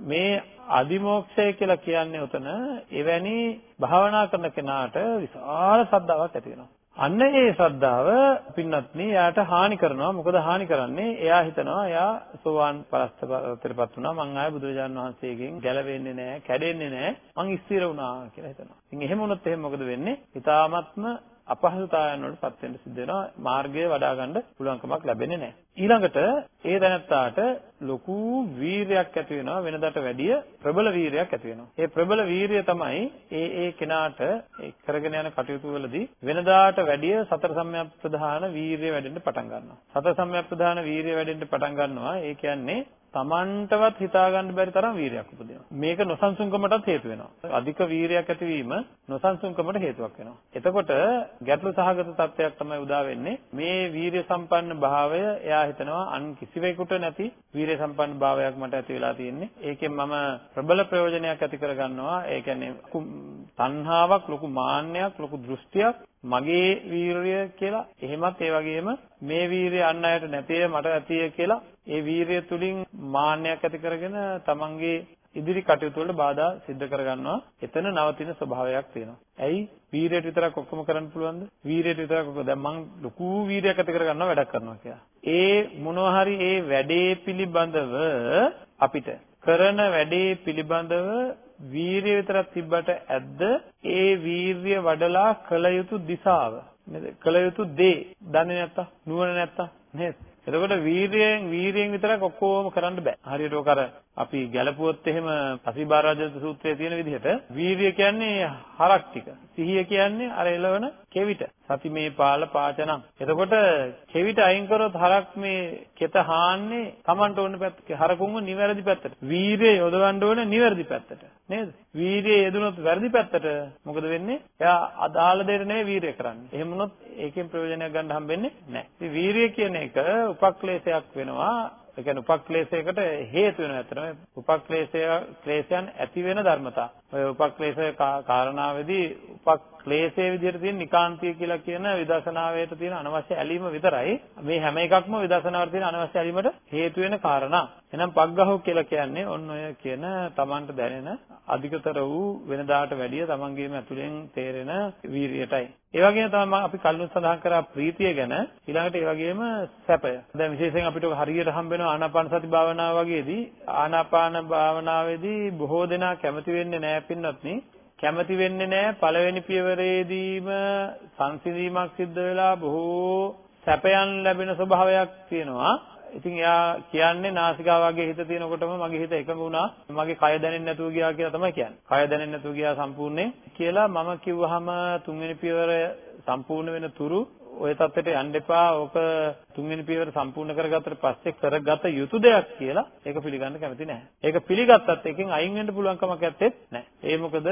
මේ අදිමෝක්ෂය කියලා කියන්නේ උතන එවැනි භාවනා කරන කෙනාට විශාල ශ්‍රද්ධාවක් ඇති වෙනවා. අන්න ඒ ශ්‍රද්ධාව පින්වත්නි එයාට හානි කරනවා. මොකද හානි කරන්නේ? එයා හිතනවා එයා සෝවාන් පරස්තරපත් වුණා. මං ආය බුදුරජාණන් වහන්සේගෙන් ගැලවෙන්නේ නැහැ, කැඩෙන්නේ නැහැ. මං ස්ථිර වුණා කියලා හිතනවා. ඉතින් එහෙම වුණොත් එහෙම මොකද වෙන්නේ? ඊ타ත්ම අපහසුතාවයන් වලට පත් වෙන්න සිද්ධ වෙනවා. මාර්ගය වඩා ගන්න පුළුවන්කමක් ලැබෙන්නේ නැහැ. ඊළඟට ඒ දැනත්තාට ලොකු වීරයක් ඇති වෙනවා වෙනදාට වැඩිය ප්‍රබල වීරයක් ඇති වෙනවා. ඒ ප්‍රබල වීරිය තමයි ඒ ඒ කෙනාට කරගෙන යන කටයුතු වලදී වෙනදාට වැඩිය සතර සම්‍යක් ප්‍රධාන වීරිය වැඩෙන්න පටන් ගන්නවා. සතර සම්‍යක් ප්‍රධාන වීරිය වැඩෙන්න පටන් ගන්නවා. ඒ කියන්නේ Tamanටවත් හිතා ගන්න බැරි තරම් වීරයක් උපදිනවා. මේක නොසන්සුන්කමටත් හේතු වෙනවා. අධික වීරයක් ඇතිවීම නොසන්සුන්කමට හේතුවක් වෙනවා. එතකොට ගැටලු සහගත තත්ත්වයක් තමයි උදා වෙන්නේ. මේ වීරිය සම්පන්න භාවය එයා හිතනවා අන් කිසිවෙකුට නැති වීරිය සම්පන්න භාවයක් මට ඇති වෙලා තියෙන්නේ. ඒකෙන් මම ප්‍රබල ප්‍රයෝජනයක් ඇති කරගන්නවා. ඒ කියන්නේ තණ්හාවක්, ලොකු මාන්නයක්, ලොකු දෘෂ්ටියක් මගේ වීරිය කියලා එහෙමත් ඒ වගේම මේ වීරිය අන් අයට නැතිය මට ඇතිය කියලා ඒ වීරිය තුලින් මාන්නයක් ඇති කරගෙන තමන්ගේ ඉදිරි කටයුතු වලට බාධා සිද්ධ කරගන්නවා. එතන නවතින ස්වභාවයක් තියෙනවා. ඇයි? වීරයට විතරක් ඔක්කොම කරන්න පුළුවන්ද? වීරයට විතරක් ඔක්කොම දැන් මං ලොකු වීරයක් ඇති කරගන්නවා වැඩක් කරනවා කියලා. ඒ මොනවා හරි ඒ වැඩේ පිළිබඳව අපිට කරන වැඩේ පිළිබඳව වීරිය විතරක් තිබ්බට ඇද්ද ඒ වීරිය වඩලා කළ යුතු දිශාව නේද කළ යුතු දේ දන්නේ නැත්තම් නුවණ නැත්තම් නේද එතකොට වීරියෙන් වීරියෙන් විතරක් ඔක්කොම කරන්න බෑ. හරියට ඔක අර අපි ගැලපුවොත් එහෙම පසිබාරාජ සූත්‍රයේ තියෙන විදිහට වීරිය කියන්නේ හරක් ටික. සිහිය කියන්නේ අර එළවන කෙවිත. සති මේ පාල පාචනම්. එතකොට කෙවිත අයින් කරොත් හරක් මේ කෙත හාන්නේ Tamanට ඕන පැත්ත හරකුන්ව නිවැරදි පැත්තට. වීරිය යොදවන්න ඕන නිවැරදි පැත්තට. නේද? වීරිය යෙදුනොත් වැරදි පැත්තට මොකද වෙන්නේ? එයා අදාළ දෙයට නෙවෙයි වීරිය කරන්නේ. එහෙම වුණොත් ඒකෙන් ප්‍රයෝජනයක් ගන්න හම්බෙන්නේ නැහැ. ඉතින් වීරිය කියන එක උපක්ලේශයක් වෙනවා ඒ කියන්නේ උපක්ලේශයකට හේතු වෙනවා ඇත්තටම උපක්ලේශය ක්ලේශයන් ඇති වෙන ධර්මතා. ඔය උපක්ලේශය කාරණාවේදී උපක්ලේශයේ විදිහට තියෙන නිකාන්තිය කියලා කියන විදර්ශනාවේට තියෙන අනවශ්‍ය ඇලීම විතරයි. මේ හැම එකක්ම විදර්ශනාවට තියෙන අනවශ්‍ය ඇලීමට හේතු වෙන කාරණා. එහෙනම් පග්ගහෝ කියලා කියන්නේ ඔන්න ඔය කියන Tamanට දැනෙන අධිකතර වූ වෙනදාට වැඩිය Tamanගේම ඇතුලෙන් තේරෙන වීරියටයි. ඒ වගේම තමයි අපි කලින් සඳහන් කරා ප්‍රීතිය ගැන ඊළඟට ඒ වගේම සැපය. දැන් විශේෂයෙන් අපිට හරියට හම්බ වෙන ආනාපාන සති භාවනාව වගේදී ආනාපාන භාවනාවේදී බොහෝ දෙනා කැමති වෙන්නේ නැහැ පින්නත්නි. කැමති වෙන්නේ නැහැ පළවෙනි පියවරේදීම සංසිඳීමක් සිද්ධ වෙලා බොහෝ සැපයන් ලැබෙන ස්වභාවයක් තියෙනවා. ඉතින් එයා කියන්නේ නාසිකාව වගේ හිත තියෙනකොටම මගේ හිත එකඟ වුණා. මගේ කය දැනෙන්නේ නැතුව ගියා කියලා තමයි කියන්නේ. කය දැනෙන්නේ නැතුව ගියා සම්පූර්ණයෙන් කියලා මම කිව්වහම තුන්වෙනි පියවර සම්පූර්ණ වෙන තුරු ওই தත්ත්වයට යන්න එපා. ඕක තුන්වෙනි පියවර සම්පූර්ණ කරගත්තට පස්සේ කරගත යුතු දෙයක් කියලා ඒක පිළිගන්න කැමති නැහැ. ඒක පිළිගත්තත් එකෙන් අයින් වෙන්න පුළුවන් කමක් නැත්තේත් නැහැ. ඒ මොකද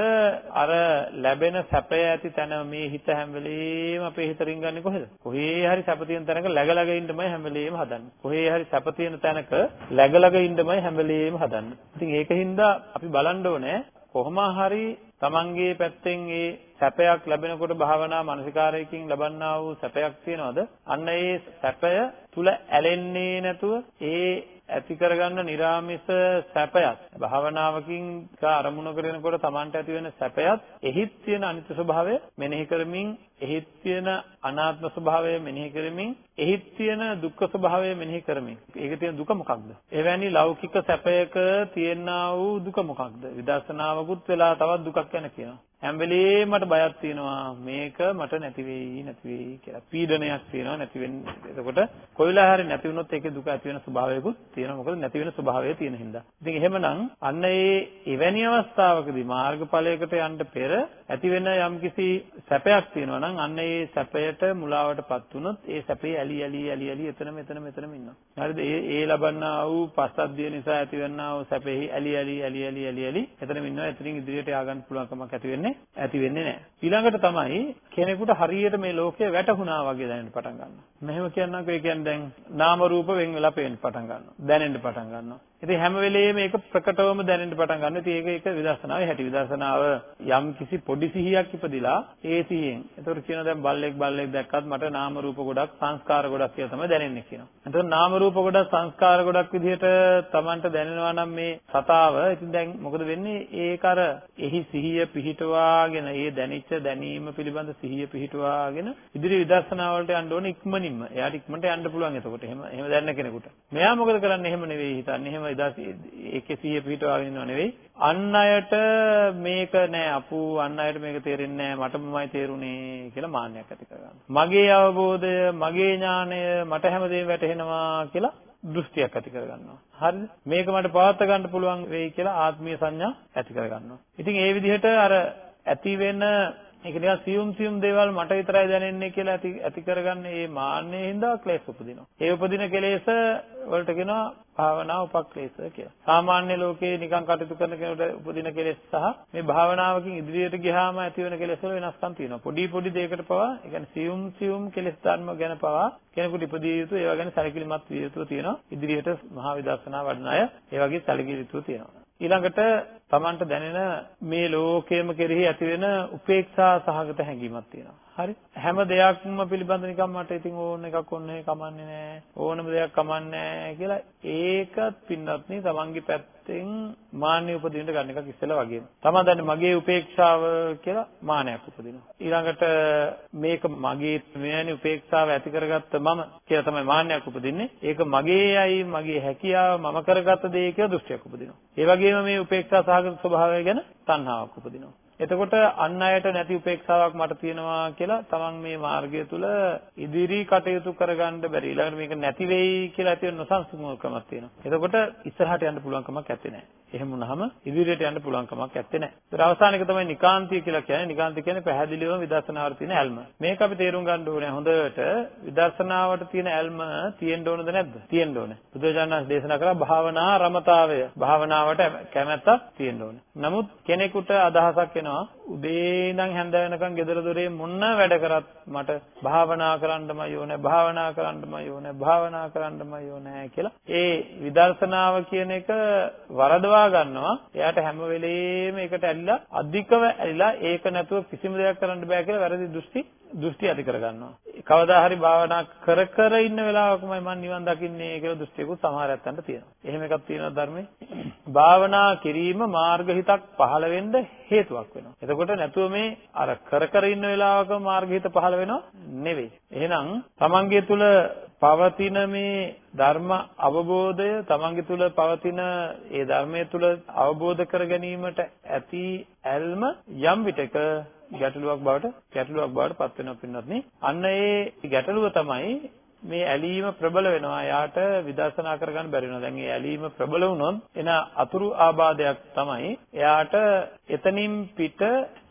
අර ලැබෙන සැපය ඇති තැන මේ හිත හැම වෙලේම අපේ හිත රින්ගන්නේ කොහෙද? කොහේ හරි සැප තියෙන තැනක läගලග ඉන්නමයි හැම වෙලේම හදන්නේ. කොහේ හරි සැප තියෙන තැනක läගලග ඉන්නමයි හැම වෙලේම හදන්නේ. ඉතින් ඒකින්ද අපි බලන්න ඕනේ කොහොම හරි තමන්ගේ පැත්තෙන් ඒ සැපයක් ලැබෙනකොට භාවනා මානසිකාරයකින් ලබන්නා වූ සැපයක් තියනවාද? අන්න ඒ සැපය තුල ඇලෙන්නේ නැතුව ඒ ඇති කරගන්න निराமிස සැපයත් භාවනාවකින් අරමුණු කරනකොට Tamanට ඇති වෙන සැපයත් එහිත් තියෙන අනිත්‍ය ස්වභාවය මෙනෙහි කරමින් එහිත් තියෙන අනාත්ම ස්වභාවය මෙනෙහි කරමින් එහිත් තියෙන දුක්ඛ ස්වභාවය මෙනෙහි කරමින් ඒක තියෙන දුක මොකක්ද එවැනි ලෞකික සැපයක තියෙනා වූ දුක මොකක්ද විදර්ශනාවකුත් වෙලා තවත් දුකක් ගැන කියනවා හැම වෙලේම මට බයක් තියෙනවා මේක මට නැති වෙයි නැති වෙයි කියලා. පීඩනයක් තියෙනවා නැති වෙන්නේ. එතකොට කොයිලා හරි නැති වුණොත් ඒකේ දුක ඇති වෙන ස්වභාවයකුත් තියෙනවා. මොකද නැති වෙන ස්වභාවය තියෙන හින්දා. ඉතින් එහෙමනම් අන්න ඒ එවැනි අවස්ථාවකදී මාර්ගඵලයකට යන්න පෙර ඇති වෙන යම්කිසි සැපයක් තියෙනවා නම් අන්න ඒ සැපයට මුලාවටපත් වුණොත් ඒ සැපේ ඇලි ඇලි ඇලි ඇලි එතනම එතනම එතනම ඉන්නවා. හරිද? ඒ ඒ ලබන්නා වූ පස්සද්ධිය නිසා ඇතිවෙනා වූ සැපෙහි ඇලි ඇලි ඇලි ඇලි ඇලි ඇලි එතනම ඉන්නවා. එතනින් ඉදිරියට ය아가න්න පුළුවන් කමක් ඇති වෙන්නේ වෙන්නේ ඇති වෙන්නේ නැහැ. ඊළඟට තමයි කෙනෙකුට හරියට මේ ලෝකය වැටහුණා වගේ දැනෙන්න පටන් ගන්නවා. මෙහෙම කියන්නකෝ ඒ කියන්නේ දැන් නාම රූප වෙන් වෙලා පේන්න පටන් ගන්නවා. දැනෙන්න පටන් ගන්නවා. ඉතින් හැම වෙලෙම ඒක ප්‍රකටවම දැනෙන්න පටන් ගන්නවා. ඉතින් ඒක ඒක විදර්ශනාවේ හැටි. විදර්ශනාව යම් කිසි පොඩි සිහියක් ඉපදිලා ඒ සිහියෙන්. ඒතකොට කියනවා දැන් බල්ලෙක් බල්ලෙක් දැක්කත් මට නාම රූප ගොඩක් සංස්කාර ගොඩක් කියලා තමයි දැනෙන්නේ කියනවා. එතකොට නාම රූප ගොඩක් සංස්කාර ගොඩක් විදිහට Tamanට දැනෙනවා නම් මේ සතාව ඉතින් දැන් මොකද වෙන්නේ? ඒක අර එහි සිහිය පිහිටවාගෙන ඒ දැනිච්ච දැනීම පිළිබඳ සිහිය පිහිටුවාගෙන ඉදිරි විදර්ශනා වලට යන්න ඕනේ ඉක්මනින්ම. එයාට ඉක්මනට යන්න පුළුවන් එතකොට. එහෙම එහෙම දැනන කෙනෙකුට. මෙයා මොකද කරන්නේ? එහෙම නෙවෙයි හිතන්නේ. එහෙම ඒකේ සිහිය පිහිටුවාගෙන ඉන්නව නෙවෙයි. අන් අයට මේක නෑ අපු අන් අයට මේක තේරෙන්නේ නෑ මටමමයි තේරුනේ කියලා මාන්නයක් ඇති කරගන්නවා. මගේ අවබෝධය, මගේ ඥානය මට හැමදේම වැටහෙනවා කියලා දෘෂ්ටියක් ඇති කරගන්නවා. හරිද? මේක මට පවත් ගන්න පුළුවන් වෙයි කියලා ආත්මීය සංඥා ඇති කරගන්නවා. ඉතින් ඒ විදිහට අර ඇති වෙන ඒක නිකන් සියුම් සියුම් දේවල් මට විතරයි දැනෙන්නේ කියලා ඇති ඇති කරගන්න මේ මාන්නයේ හින්දා ක්ලේශ උපදිනවා. ඒ උපදින කෙලෙස් වලට කියනවා භාවනා උපක්ලේශ කියලා. සාමාන්‍ය ලෝකේ නිකන් කටයුතු කරන කෙනෙකුට උපදින කෙලෙස් සහ මේ භාවනාවකින් ඉදිරියට ගියාම ඇති වෙන කෙලෙස් වල වෙනස්කම් තියෙනවා. පොඩි පොඩි දෙයකට පවා, ඒ කියන්නේ සියුම් සියුම් කෙලෙස් ධර්ම ගැන පවා කෙනෙකුට ඉපදිය යුතු ඒවා ගැන සැලකිලිමත් විය යුතු තියෙනවා. ඉදිරියට මහා විදර්ශනා වඩන අය ඒ වගේ සැලකිලි යුතු තියෙනවා. ඊළඟට Tamanට දැනෙන මේ ලෝකයේම කෙරෙහි ඇතිවෙන උපේක්ෂා සහගත හැඟීමක් තියෙනවා. හරි. හැම දෙයක්ම පිළිබඳ නිකන් මට ඉතින් ඕන එකක් ඕනේ කමන්නේ නැහැ. ඕනම දෙයක් කමන්නේ නැහැ කියලා ඒකත් පින්නත් නේ Tamanගේ පැත්තෙන් මාන්නය උපදින්න ගන්න එකක් ඉස්සෙල්ලා වගේම. Taman දන්නේ මගේ උපේක්ෂාව කියලා මානයක් උපදිනවා. ඊළඟට මේක මගේ මෙවැනි උපේක්ෂාව ඇති කරගත්ත මම කියලා තමයි මාන්නයක් උපදින්නේ. ඒක මගේ අයි මගේ හැකියාව මම කරගත්ත දේ කියලා දෘෂ්ටියක් උපදිනවා. ඒ වගේම මේ උපේක්ෂා සහගත ස්වභාවය ගැන තණ්හාවක් උපදිනවා. එතකොට අන් අයට නැති උපේක්ෂාවක් මට තියෙනවා කියලා තමන් මේ මාර්ගය තුල ඉදිරි කටයුතු කරගන්න බැරි. ඊළඟට මේක නැති වෙයි කියලා ඇති වෙන නොසන්සුන්කමක් තියෙනවා. එතකොට ඉස්සරහට යන්න පුළුවන් කමක් නැත්තේ නෑ. එහෙම වුණාම ඉදිරියට යන්න පුළුවන් කමක් නැත්තේ නෑ. ඒතර අවසාන එක තමයි නිකාන්තිය කියලා කියන්නේ. නිකාන්තිය කියන්නේ පැහැදිලිවම විදර්ශනාවට තියෙන ඇල්ම. මේක අපි තේරුම් ගන්න ඕනේ හොඳට විදර්ශනාවට තියෙන ඇල්ම තියෙන්න ඕනද නැද්ද? තියෙන්න ඕනේ. බුදුරජාණන් දේශනා කරා භාවනා රමතාවය. භාවනාවට කැමැත්තක් තියෙන්න ඕනේ. නමුත් කෙනෙකුට අදහසක් එනවා උදේ ඉඳන් හැන්ද වෙනකන් ගෙදර දොරේ මොන වැඩ කරත් මට භාවනා කරන්නමයි ඕනේ භාවනා කරන්නමයි ඕනේ භාවනා කරන්නමයි ඕනේ කියලා ඒ විදර්ශනාව කියන එක වරදවා ගන්නවා එයාට හැම වෙලෙම ඒකට ඇලිලා අධිකව ඇලිලා ඒක නැතුව කිසිම දෙයක් කරන්න බෑ කියලා වැරදි දෘෂ්ටි දෘෂ්ටි ඇති කරගන්නවා. කවදා හරි භාවනා කර කර ඉන්න වෙලාවකමයි මම නිවන් දකින්නේ කියලා දෘෂ්ටියකුත් සමහර ඇත්තන්ට තියෙනවා. එහෙම එකක් තියෙනවා ධර්මයේ. භාවනා කිරීම මාර්ගහිතක් පහළ වෙන්න හේතුවක් වෙනවා. එතකොට නැතුව මේ අර කර කර ඉන්න වෙලාවක මාර්ගහිත පහළ වෙනව නෙවෙයි. එහෙනම් තමන්ගේ තුල පවතින මේ ධර්ම අවබෝධය තමන්ගේ තුල පවතින ඒ ධර්මයේ තුල අවබෝධ කර ගැනීමට ඇති ඇල්ම යම් විටක ගැටලුවක් බවට ගැටලුවක් බවට පත් වෙනවා පින්වත්නි. අන්න ඒ ගැටලුව තමයි මේ ඇලීම ප්‍රබල වෙනවා. යාට විදර්ශනා කරගන්න බැරි වෙනවා. දැන් මේ ඇලීම ප්‍රබල වුණොත් එන අතුරු ආබාධයක් තමයි එයාට එතනින් පිට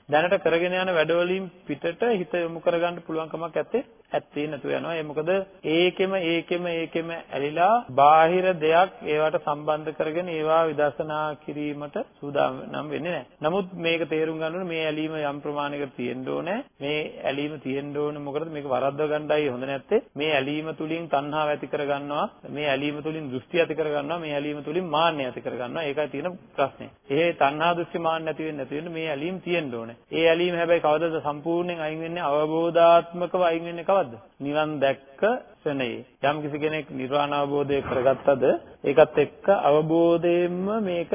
දැනට කරගෙන යන වැඩවලින් පිටට හිත යොමු කරගන්න පුළුවන් කමක් නැත්තේ ඇත්තේ නැතුව යනවා. ඒ මොකද ඒකෙම ඒකෙම ඒකෙම ඇලිලා බාහිර දෙයක් ඒවට සම්බන්ධ කරගෙන ඒවා විදර්ශනා කිරීමට සූදානම් වෙන්නේ නැහැ. නමුත් මේක තේරුම් ගන්න මේ ඇලීම යම් ප්‍රමාණයකට තියෙන්න ඕනේ. මේ ඇලීම තියෙන්න ඕනේ මොකද මේක වරද්දව ගන්නයි හොඳ නැත්තේ. මේ ඇලීම තුලින් තණ්හාව ඇති කරගන්නවා. මේ ඇලීම තුලින් දෘෂ්ටි ඇති කරගන්නවා. මේ ඇලීම තුලින් මාන්නය ඇති කරගන්නවා. ඒකයි තියෙන ප්‍රශ්නේ. ඒ තණ්හා දෘෂ්ටි මාන්න නැති වෙන්නේ නැති වෙන්නේ මේ ඇලීම තියෙන්න ඕනේ. ඒ ඇලීම හැබැයි කවදද සම්පූර්ණයෙන් අයින් වෙන්නේ අවබෝධාත්මකව අයින් වෙන්නේ කවද්ද? නිවන් දැක්ක ක්ෂණයේ යම් කිසි කෙනෙක් නිර්වාණ අවබෝධය කරගත්තද ඒකත් එක්ක අවබෝධයෙන්ම මේක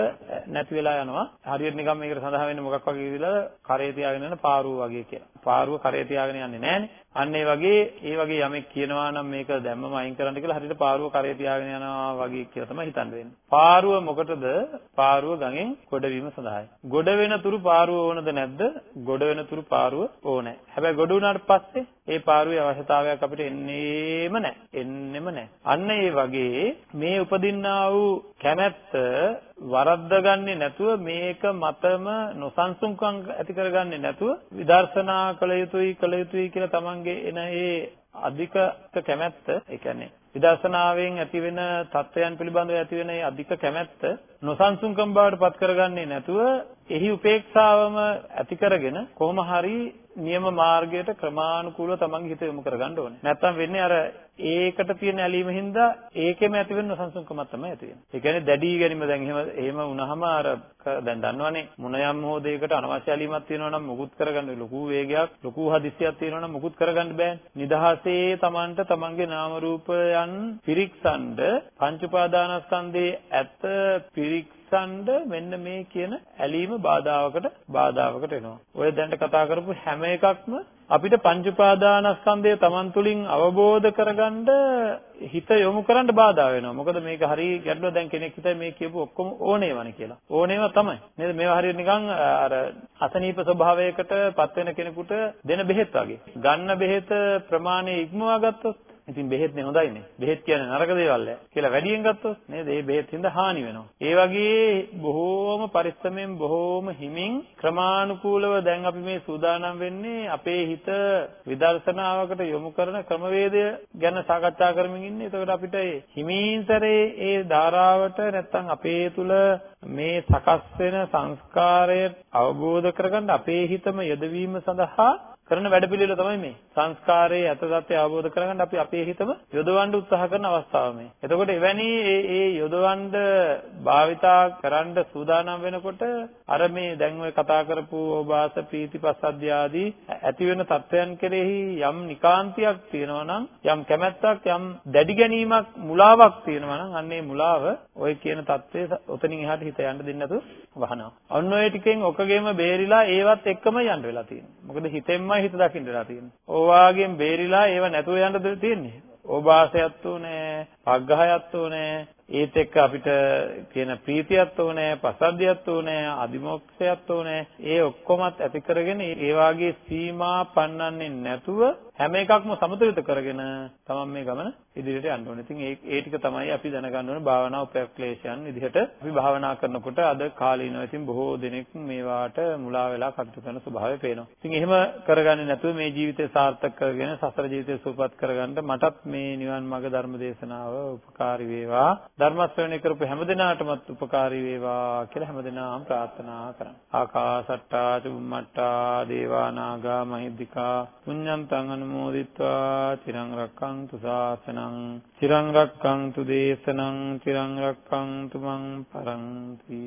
නැති වෙලා යනවා. හරියට නිකන් මේකට සඳහන් වෙන්නේ මොකක් වගේ කියලා කරේ තියාගෙන යන පාරුව වගේ කියලා. පාරුව කරේ තියාගෙන යන්නේ නැහනේ. අන්න ඒ වගේ ඒ වගේ යමෙක් කියනවා නම් මේක දැම්මම අයින් කරන්න කියලා හරියට පාරුව කරේ තියාගෙන යනවා වගේ කියලා තමයි හිතන්න වෙන්නේ. පාරුව මොකටද? පාරුව ගඟෙන් ගොඩවීම සඳහායි. ගොඩ වෙන තුරු පාරුව ඕනද නැද්ද? ගොඩ වෙන තුරු පාරුව ඕනේ. හැබැයි ගොඩ වුණාට පස්සේ ඒ පාරුවේ අවශ්‍යතාවයක් අපිට එන්නේම නැහැ. එන්නෙම නැහැ. අන්න ඒ වගේ මේ උපදින්නා වූ කැමැත්ත වරද්දගන්නේ නැතුව මේක මතම නොසන්සුන්කම් ඇති කරගන්නේ නැතුව විදර්ශනා කළ යුතුයි කළ යුතුයි කියලා තමන්ගේ එන ඒ අධික කැමැත්ත ඒ කියන්නේ විදර්ශනාවෙන් ඇතිවෙන தත්වයන් පිළිබඳව ඇතිවෙන ඒ අධික කැමැත්ත නොසන්සුන්කම් බවට පත් කරගන්නේ නැතුව එහි උපේක්ෂාවම ඇති කරගෙන කොහොම හරි නියම මාර්ගයට ක්‍රමානුකූලව තමන්ගේ හිත යොමු කරගන්න ඕනේ. නැත්තම් වෙන්නේ අර ඒකට තියෙන ඇලීම හින්දා ඒකෙම ඇති වෙන නොසන්සුන්කමක් තමයි ඇති වෙන්නේ. ඒ කියන්නේ දැඩි ගැනීම දැන් එහෙම එහෙම වුණාම අර දැන් දන්නවනේ මොන යම් හෝ දෙයකට අනවශ්‍ය ඇලීමක් තියෙනවා නම් මුකුත් කරගන්න ලොකු වේගයක් ලොකු හදිස්සියක් තියෙනවා නම් මුකුත් කරගන්න බෑ. නිදහසේ තමන්ට තමන්ගේ නාම රූපයන් පිරික්සන්ඩ පංච උපාදානස්කන්ධයේ ඇත පිරික්ස ඉස්සන්ඩ මෙන්න මේ කියන ඇලීම බාධාවකට බාධාවකට එනවා. ඔය දැන් කතා කරපු හැම එකක්ම අපිට පංච උපාදානස්කන්ධය Taman තුලින් අවබෝධ කරගන්න හිත යොමු කරන්න බාධා වෙනවා. මොකද මේක හරි ගැටලුව දැන් කෙනෙක් හිතයි මේ කියපු ඔක්කොම ඕනේවනේ කියලා. ඕනේව තමයි. නේද? මේවා හරියට නිකන් අර අසනීප ස්වභාවයකට පත් වෙන කෙනෙකුට දෙන බෙහෙත් වගේ. ගන්න බෙහෙත ප්‍රමාණය ඉක්මවා ගත්තොත් ඉතින් බෙහෙත්නේ හොඳයිනේ. බෙහෙත් කියන්නේ නරක දේවල් කියලා වැඩියෙන් ගත්තොත් නේද? ඒ බෙහෙත් හින්දා හානි වෙනවා. ඒ වගේ බොහෝම පරිස්සමෙන් බොහෝම හිමින් ක්‍රමානුකූලව දැන් අපි මේ සූදානම් වෙන්නේ අපේ හිත විදර්ශනාවකට යොමු කරන ක්‍රමවේදය ගැන සාකච්ඡා කරමින් ඉන්නේ. එතකොට අපිට හිමීන්තරේ ඒ ධාරාවට නැත්තම් අපේ තුල මේ සකස් වෙන සංස්කාරය අවබෝධ කරගන්න අපේ හිතම යොදවීම සඳහා කරන වැඩපිළිවෙල තමයි මේ සංස්කාරයේ ඇත தත්ත්වය අවබෝධ කරගන්න අපි අපේ හිතම යොදවන්න උත්සාහ කරන අවස්ථාව මේ. එතකොට එවැනි ඒ ඒ යොදවන්න භාවිතා කරන්න සූදානම් වෙනකොට අර මේ දැන් ඔය කතා කරපු ඕබාස ප්‍රීතිපස්සද්ධිය ආදී ඇති වෙන தත්ත්වයන් කෙරෙහි යම් නිකාන්තියක් තියෙනවා නම් යම් කැමැත්තක් යම් දැඩි ගැනීමක් මුලාවක් තියෙනවා නම් අන්න ඒ මුලාව ඔය කියන தත්ත්වයේ ඔතනින් එහාට හිත යන්න දෙන්නේ නැතුව වහනවා. අන්න ඔය ටිකෙන් ඔකගෙම බේරිලා ඒවත් එක්කම යන්න වෙලා තියෙනවා. මොකද හිතෙන්ම හිතෙන්මයි හිත දකින්න වෙලා තියෙන්නේ. ඕවාගෙන් බේරිලා ඒව නැතුව යන්න තියෙන්නේ. ඕබාසයත් උනේ, පග්ඝහයත් උනේ, ඒත් එක්ක අපිට කියන ප්‍රීතියත් ඕනේ, පසද්දියත් ඕනේ, අදිමොක්ෂයත් ඕනේ. ඒ ඔක්කොමත් ඇති කරගෙන ඒ වාගේ සීමා පන්නන්නේ නැතුව හැම එකක්ම සමතුලිත කරගෙන තමයි මේ ගමන ඉදිරියට යන්න ඕනේ. ඉතින් ඒ ඒ ටික තමයි අපි දැනගන්න ඕනේ භාවනා උපක්ලේශයන් විදිහට අපි භාවනා කරනකොට අද කාලීනව ඉතින් බොහෝ දෙනෙක් මේවාට මුලා වෙලා කටයුතු කරන ස්වභාවය පේනවා. ඉතින් එහෙම කරගන්නේ නැතුව මේ ජීවිතය සාර්ථක කරගෙන සසර ජීවිතය සුවපත් කරගන්න මටත් මේ නිවන් මාර්ග ධර්ම දේශනාව උපකාරී වේවා. ධර්ම ශ්‍රවණය කරපු හැමදෙනාටමත් උපකාරී වේවා කියලා හැමදෙනාම ප්‍රාර්ථනා කරමු. ආකාසට්ටා චුම්මට්ටා දේවා නාග මහිද්దికා පුඤ්ඤන්තං අනුමෝදිත්වා චිරං රක්ඛන්තු ශාසනං චිරං රක්ඛන්තු දේශනං චිරං රක්ඛන්තු මං පරන්ති